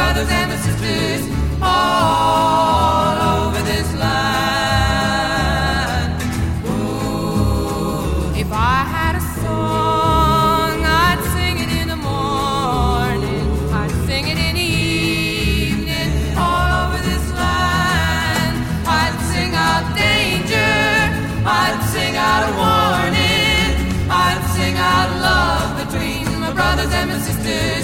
brothers and the sisters all over this land. Ooh. If I had a song, I'd sing it in the morning, I'd sing it in the evening, all over this land. I'd sing out danger, I'd sing out a warning, I'd sing out love between my brothers and my sisters.